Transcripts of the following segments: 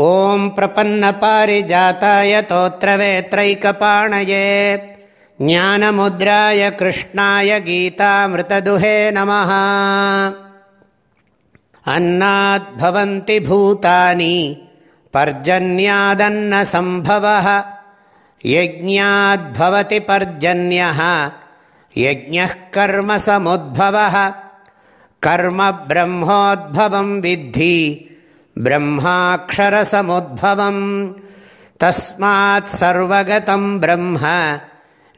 ॐ प्रपन्नपारिजाताय तोत्रवेत्रैकपाणये ज्ञानमुद्राय कृष्णाय गीतामृतदुहे नमः अन्नाद्भवन्ति भूतानि पर्जन्यादन्नसम्भवः यज्ञाद्भवति पर्जन्यः यज्ञः कर्मसमुद्भवः कर्म ब्रह्मोद्भवं विद्धि பிரம்மாட்சரசமுদ্பவம் தஸ்மாத் சர்வகதம் பிரம்ம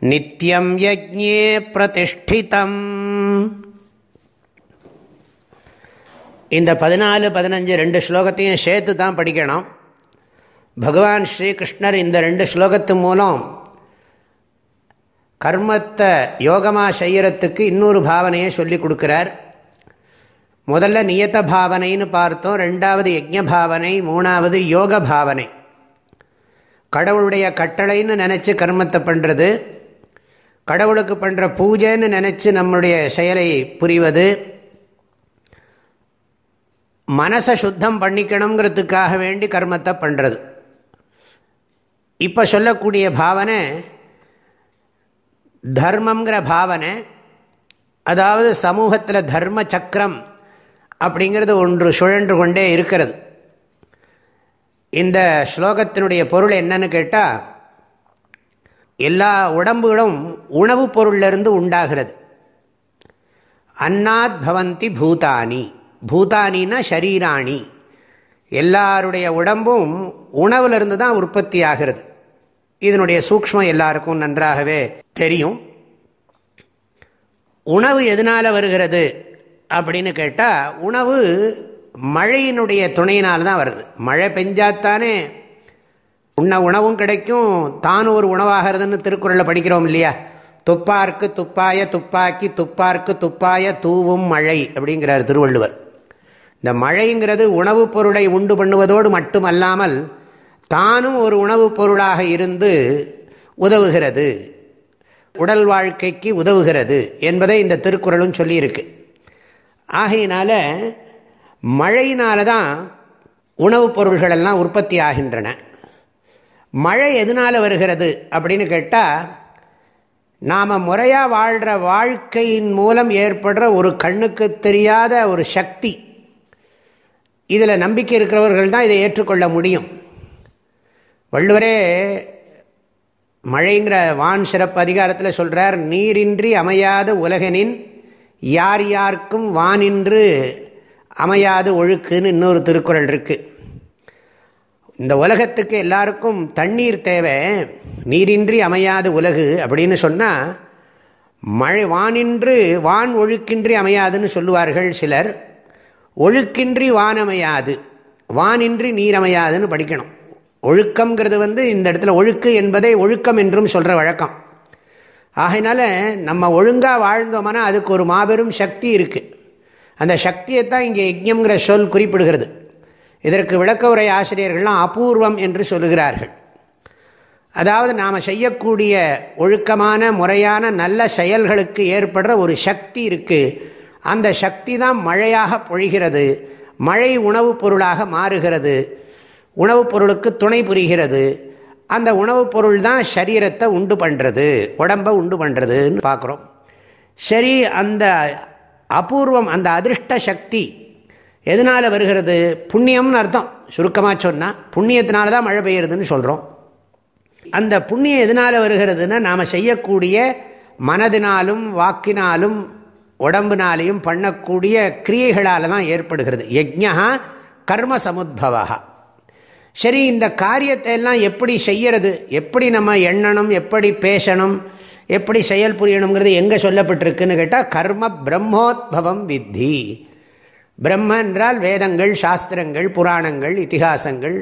நித்தியம் யஜ்ஞே பிரதிஷ்டிதம் இந்த பதினாலு பதினஞ்சு ரெண்டு ஸ்லோகத்தையும் சேர்த்து தான் படிக்கணும். பகவான் ஸ்ரீகிருஷ்ணர் இந்த ரெண்டு ஸ்லோகத்து மூலம் கர்மத்தை யோகமாக செய்யறதுக்கு இன்னொரு பாவனையை சொல்லி கொடுக்குறார். முதல்ல நியத்த பாவனைன்னு பார்த்தோம் ரெண்டாவது யஜ்ய பாவனை மூணாவது யோக பாவனை கடவுளுடைய கட்டளைன்னு நினச்சி கர்மத்தை பண்ணுறது கடவுளுக்கு பண்ணுற பூஜைன்னு நினச்சி நம்முடைய செயலை புரிவது மனசை சுத்தம் பண்ணிக்கணுங்கிறதுக்காக வேண்டி கர்மத்தை பண்ணுறது இப்போ சொல்லக்கூடிய பாவனை தர்மங்கிற பாவனை அதாவது சமூகத்தில் தர்ம சக்கரம் அப்படிங்கிறது ஒன்று சுழன்று கொண்டே இருக்கிறது. இந்த ஸ்லோகத்தினுடைய பொருள் என்னன்னு கேட்டால் எல்லா உடம்புகளும் உணவுப் பொருளிலிருந்து உண்டாகிறது. அன்னாத் பவந்தி பூதானி. பூதானின்னா ஷரீராணி. எல்லாருடைய உடம்பும் உணவுலேருந்து தான் உற்பத்தி ஆகிறது. இதனுடைய சூக்மம் எல்லாருக்கும் நன்றாகவே தெரியும். உணவு எதனால் வருகிறது? அப்படின்னு கேட்டால் உணவு மழையினுடைய துணையினால் தான் வருது. மழை பெஞ்சாத்தானே உண்ண உணவும் கிடைக்கும் தானும் ஒரு உணவாகிறதுன்னு திருக்குறளில் படிக்கிறோம் இல்லையா? துப்பார்க்கு துப்பாய துப்பாக்கி துப்பார்க்கு துப்பாய தூவும் மழை அப்படிங்கிறார் திருவள்ளுவர். இந்த மழைங்கிறது உணவுப் பொருளை உண்டு பண்ணுவதோடு மட்டுமல்லாமல் தானும் ஒரு உணவுப் பொருளாக இருந்து உதவுகிறது. உடல் வாழ்க்கைக்கு உதவுகிறது என்பதை இந்த திருக்குறளும் சொல்லியிருக்கு. ஆகையினால மழையினால தான் உணவுப் பொருள்கள் எல்லாம் உற்பத்தி ஆகின்றன. மழை எதனால் வருகிறது அப்படின்னு கேட்டால் நாம் முறையாக வாழ்கிற வாழ்க்கையின் மூலம் ஏற்படுற ஒரு கண்ணுக்கு தெரியாத ஒரு சக்தி. இதில் நம்பிக்கை இருக்கிறவர்கள் தான் இதை ஏற்றுக்கொள்ள முடியும். வள்ளுவரே மழைங்கிற வான் சிறப்பு அதிகாரத்தில் சொல்கிறார் நீரின்றி அமையாத உலகனின் யார் யாருக்கும் வானின்று அமையாது ஒழுக்குன்னு இன்னொரு திருக்குறள் இருக்குது இந்த உலகத்துக்கு எல்லாருக்கும் தண்ணீர் தேவை நீரின்றி அமையாது உலகு அப்படின்னு சொன்னால் மழை வானின்று வான் ஒழுக்கின்றி அமையாதுன்னு சொல்லுவார்கள் சிலர். ஒழுக்கின்றி வான் அமையாது வானின்றி நீரமையாதுன்னு படிக்கணும். ஒழுக்கம்ங்கிறது வந்து இந்த இடத்துல ஒழுக்கு என்பதை ஒழுக்கம் என்றும் சொல்கிற வழக்கம். ஆகையினால நம்ம ஒழுங்காக வாழ்ந்தோம்னா அதுக்கு ஒரு மாபெரும் சக்தி இருக்குது அந்த சக்தியை தான் இங்கே யஜ்யங்கிற சொல் குறிப்பிடுகிறது. இதற்கு விளக்க உரை ஆசிரியர்கள்லாம் அபூர்வம் என்று சொல்லுகிறார்கள். அதாவது நாம் செய்யக்கூடிய ஒழுக்கமான முறையான நல்ல செயல்களுக்கு ஏற்படுற ஒரு சக்தி இருக்குது அந்த சக்தி தான் மழையாக பொழிகிறது. மழை உணவுப் பொருளாக மாறுகிறது. உணவுப் பொருளுக்கு துணை புரிகிறது. அந்த உணவுப் பொருள் தான் சரீரத்தை உண்டு பண்ணுறது உடம்பை உண்டு பண்ணுறதுன்னு பார்க்குறோம். சரி அந்த அபூர்வம் அந்த அதிர்ஷ்ட சக்தி எதனால் வருகிறது? புண்ணியம்னு அர்த்தம். சுருக்கமாக சொன்னால் புண்ணியத்தினால தான் மழை பெய்யுறதுன்னு சொல்கிறோம் அந்த புண்ணியம் எதனால் வருகிறதுன்னா நாம் செய்யக்கூடிய மனதினாலும் வாக்கினாலும் உடம்புனாலையும் பண்ணக்கூடிய கிரியைகளால் தான் ஏற்படுகிறது. யஜ்யா கர்ம சமுத்பவா சரி இந்த காரியத்தை எல்லாம் எப்படி செய்யறது? எப்படி நம்ம எண்ணணும்? எப்படி பேசணும்? எப்படி செயல் புரியணுங்கிறது எங்கே சொல்லப்பட்டிருக்குன்னு கேட்டால் கர்ம பிரம்மோத்பவம் வித்தி. பிரம்ம என்றால் வேதங்கள் சாஸ்திரங்கள் புராணங்கள் இத்திகாசங்கள்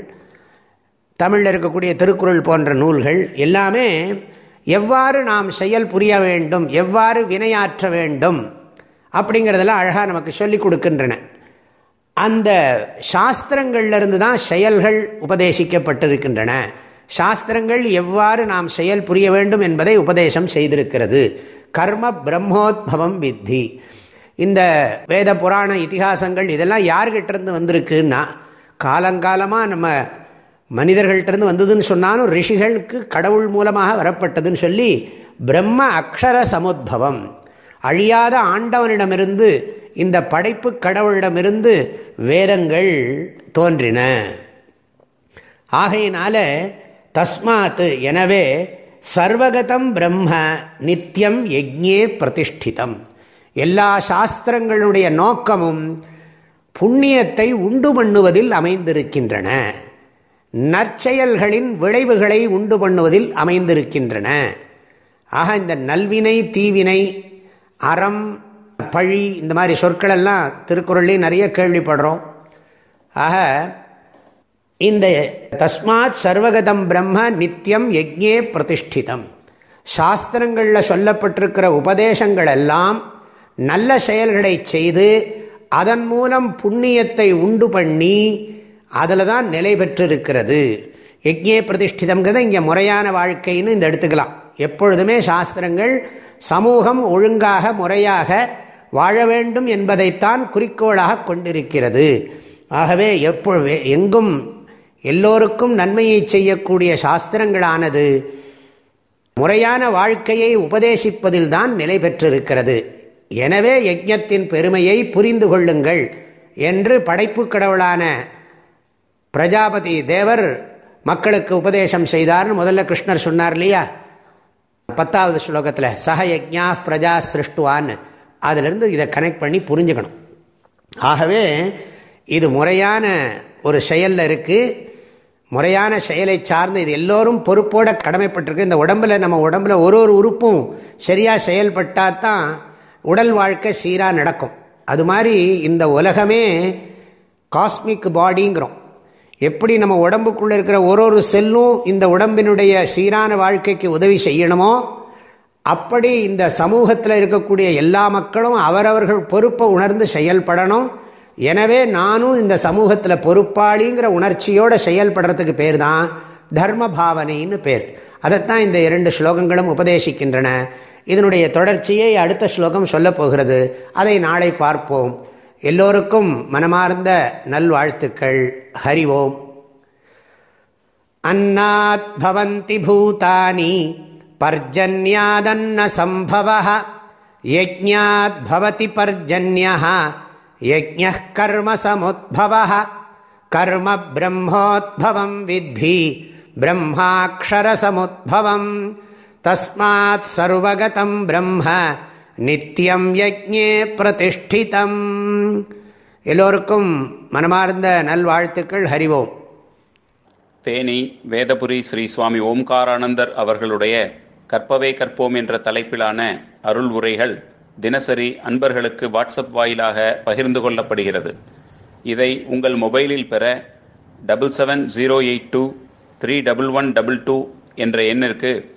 தமிழில் இருக்கக்கூடிய திருக்குறள் போன்ற நூல்கள் எல்லாமே எவ்வாறு நாம் செயல் புரிய வேண்டும்? எவ்வாறு வினையாற்ற வேண்டும்? அப்படிங்கிறதெல்லாம் அழகாக நமக்கு சொல்லி கொடுக்கின்றன. அந்த சாஸ்திரங்கள்லேருந்து தான் செயல்கள் உபதேசிக்கப்பட்டிருக்கின்றன. சாஸ்திரங்கள் எவ்வாறு நாம் செயல் புரிய வேண்டும் என்பதை உபதேசம் செய்திருக்கிறது. கர்ம பிரம்மோத்பவம் வித்தி. இந்த வேத புராண இத்திகாசங்கள் இதெல்லாம் யார்கிட்டேருந்து வந்திருக்குன்னா காலங்காலமாக நம்ம மனிதர்கள்ட்டிருந்து வந்ததுன்னு சொன்னாலும் ரிஷிகளுக்கு கடவுள் மூலமாக வரப்பட்டதுன்னு சொல்லி பிரம்ம அக்ஷர சமுத்பவம். அழியாத ஆண்டவனிடமிருந்து இந்த படைப்பு கடவுளிடமிருந்து வேதங்கள் தோன்றின. ஆகையினால தஸ்மாத் எனவே சர்வகதம் பிரம்ம நித்தியம் யஜ்ஞே பிரதிஷ்டிதம். எல்லா சாஸ்திரங்களுடைய நோக்கமும் புண்ணியத்தை உண்டு பண்ணுவதில் அமைந்திருக்கின்றன. நற்செயல்களின் விளைவுகளை உண்டு பண்ணுவதில் அமைந்திருக்கின்றன. ஆக இந்த நல்வினை தீவினை அறம் பழி இந்த மாதிரி சொற்கள் எல்லாம் திருக்குறள்லேயும் நிறைய கேள்விப்படுறோம். ஆக இந்த தஸ்மாத் சர்வகதம் பிரம்ம நித்தியம் யஜ்ஞே பிரதிஷ்டிதம். சாஸ்திரங்களில் சொல்லப்பட்டிருக்கிற உபதேசங்கள் எல்லாம் நல்ல செயல்களை செய்து அதன் மூலம் புண்ணியத்தை உண்டு பண்ணி அதில் தான் நிலை பெற்றிருக்கிறது. யஜ்ஞே பிரதிஷ்டிதம்ங்கிறத இங்கே முறையான வாழ்க்கைன்னு இந்த எடுத்துக்கலாம். எப்பொழுதுமே சாஸ்திரங்கள் சமூகம் ஒழுங்காக முறையாக வாழ வேண்டும் என்பதைத்தான் குறிக்கோளாக கொண்டிருக்கிறது. ஆகவே எப்பொழுது எங்கும் எல்லோருக்கும் நன்மையை செய்யக்கூடிய சாஸ்திரங்களானது முறையான வாழ்க்கையை உபதேசிப்பதில் தான் நிலை பெற்றிருக்கிறது. எனவே யஜ்ஞத்தின் பெருமையை புரிந்து கொள்ளுங்கள் என்று படைப்பு கடவுளான பிரஜாபதி தேவர் மக்களுக்கு உபதேசம் செய்தார்னு முதல்ல கிருஷ்ணர் சொன்னார் இல்லையா? பத்தாவது ஸ்லோகத்தில் சக யஜ்ஞா பிரஜா சிருஷ்டுவான்னு அதிலிருந்து இதை கனெக்ட் பண்ணி புரிஞ்சுக்கணும். ஆகவே இது முறையான ஒரு செயலில் இருக்குது முறையான செயலை சார்ந்து இது எல்லோரும் பொறுப்போட கடமைப்பட்டிருக்கு. இந்த உடம்பில் நம்ம உடம்பில் ஒரு ஒரு உறுப்பும் சரியாக செயல்பட்டால் தான் உடல் வாழ்க்கை சீராக நடக்கும். அது மாதிரி இந்த உலகமே காஸ்மிக் பாடிங்கிறோம் எப்படி நம்ம உடம்புக்குள்ளே இருக்கிற ஒரு ஒரு செல்லும் இந்த உடம்பினுடைய சீரான வாழ்க்கைக்கு உதவி செய்யணுமோ அப்படி இந்த சமூகத்தில் இருக்கக்கூடிய எல்லா மக்களும் அவரவர்கள் பொறுப்பை உணர்ந்து செயல்படணும். எனவே நானும் இந்த சமூகத்தில் பொறுப்பாளிங்கிற உணர்ச்சியோடு செயல்படுறதுக்கு பேர் தான் தர்ம பாவனைன்னு பேர். அதைத்தான் இந்த இரண்டு ஸ்லோகங்களும் உபதேசிக்கின்றன. இதனுடைய தொடர்ச்சியை அடுத்த ஸ்லோகம் சொல்லப்போகிறது அதை நாளை பார்ப்போம். எல்லோருக்கும் மனமார்ந்த நல்வாழ்த்துக்கள். ஹரி ஓம். அன்னாத் பவந்தி பூதானி பர்ஜன்யாதன்ன சம்பவ யஜ்ஞாத் பவதி பர்ஜன்யா யஜ்ஞ கர்ம சமுத்பவ கர்ம பிரம்மோத்பவம் வித்தி பிரம்மாட்சரசமுத்பவம் தஸ்மாத் சர்வகதம் பிரம்ம நித்தியம் யஜ்ஞே பிரதிஷ்டிதம். எல்லோருக்கும் மனமார்ந்த நல்வாழ்த்துக்கள் ஹரிவோம். தேனி வேதபுரி ஸ்ரீ சுவாமி ஓம்காரானந்தர் அவர்களுடைய கற்பவே கற்போம் என்ற தலைப்பிலான அருள் உரைகள் தினசரி அன்பர்களுக்கு வாட்ஸ்அப் வாயிலாக பகிர்ந்து கொள்ளப்படுகிறது. இதை உங்கள் மொபைலில் பெற double seven zero eight two three double one double two என்ற எண்ணிற்கு